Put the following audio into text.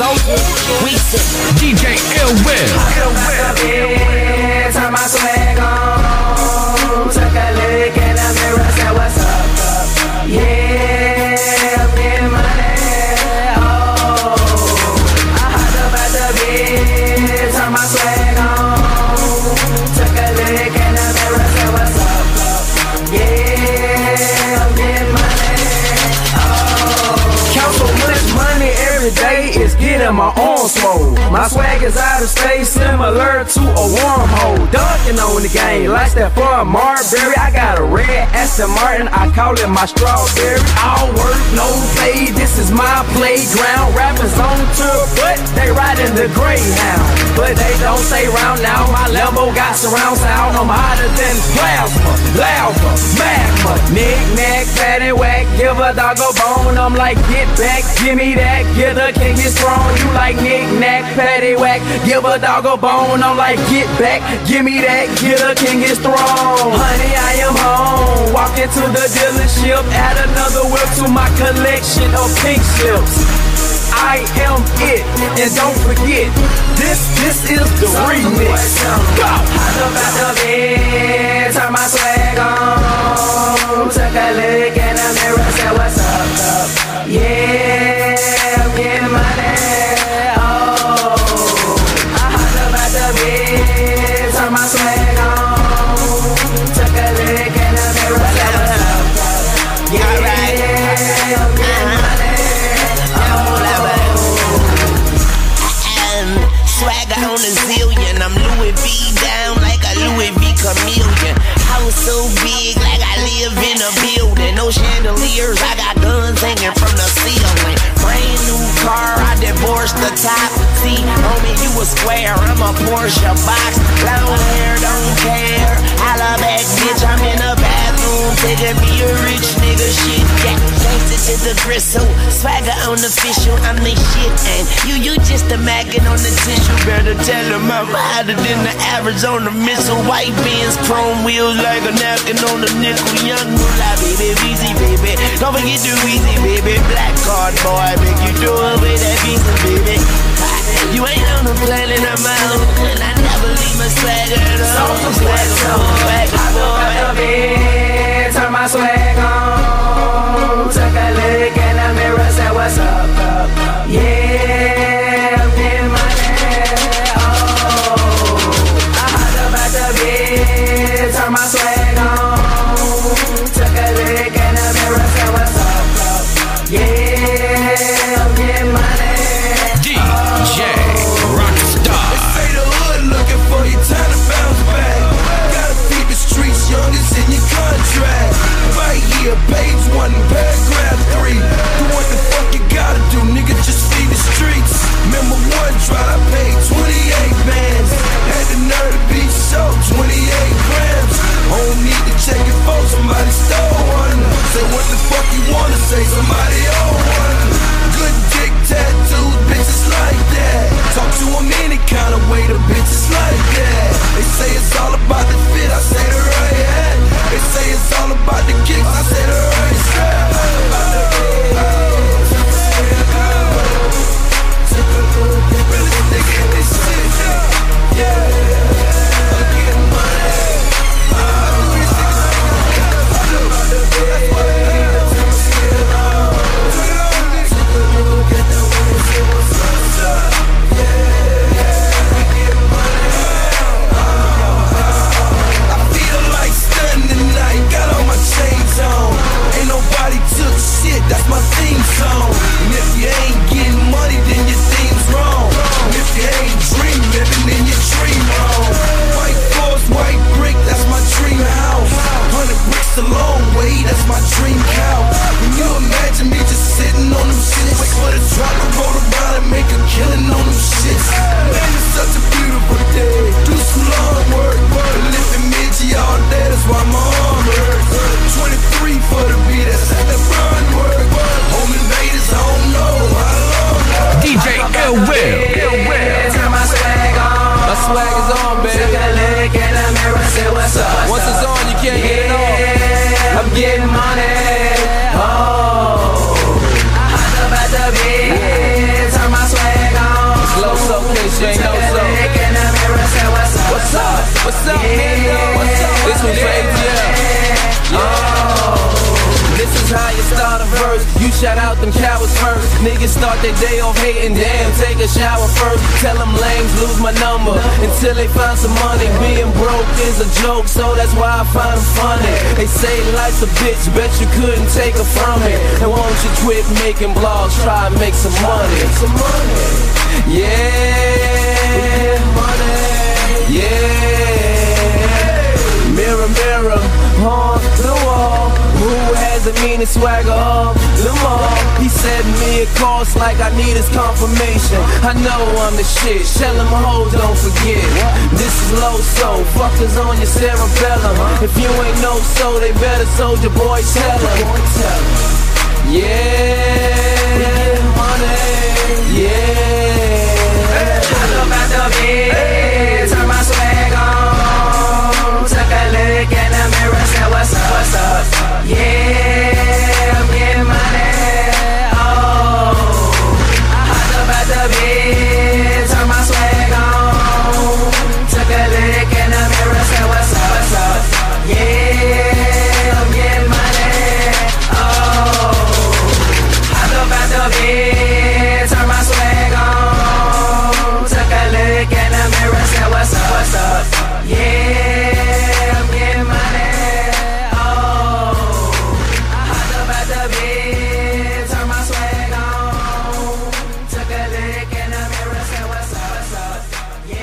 We DJ Ill Will. Swole. My swag is out of space, similar to a wormhole. Dunking on the game, like that for a Marbury. I got a red Aston Martin, I call it my strawberry. All work, no play, this is my playground. Rappers on tour, but they riding the Greyhound. But they don't stay round now. My Lambo got surround sound. I'm hotter than plasma, lava, magma. Knick knack, patty whack, give a dog a. I'm like, get back, give me that, get the king is strong. You like knick knack, patty whack, give a dog a bone. I'm like, get back, give me that, get the king is strong. Honey, I am home. Walk into the dealership, add another whip to my collection of pink slips. I am it, and don't forget, this this is the remix. Go! Hop up out the bed, turn my swag on. Yeah, building. No chandeliers, I got guns hanging from the ceiling. Brand new car, I divorced the top. See, homie, you a square, I'm a Porsche box. Long hair, don't care. Holla back, to the gristle. Swagger on official, I'm the shit. And you, you just a maggot on the tissue. Better tell I'm hotter than the Arizona missile. White beans, chrome wheels like a napkin on the nickel. Young moolah, baby, easy, baby. Don't forget the easy, baby. Black card boy, make you do it with that visa, baby. You ain't on the planet I'm out, get money. Oh, up at the beat, turn my swag on. Look in the mirror, say what's up, what's up, what's up, yeah. nigga, what's up? This one crazy. Verse. You shout out them cowards first. Niggas start their day off hating, damn, take a shower first. Tell them lames lose my number until they find some money. Being broke is a joke, so that's why I find them funny. They say life's a bitch, bet you couldn't take her from it. And won't you quit making blogs, try and make some money. Some money. Yeah. Money. Yeah. Mirror, mirror, on the wall. Who has the meanest swagger costs like I need his confirmation. I know I'm the shit. Tell him hoes don't forget. This is low soul. Fuckers on your cerebellum. If you ain't no soul, they better Soulja Boy tell him. Yeah.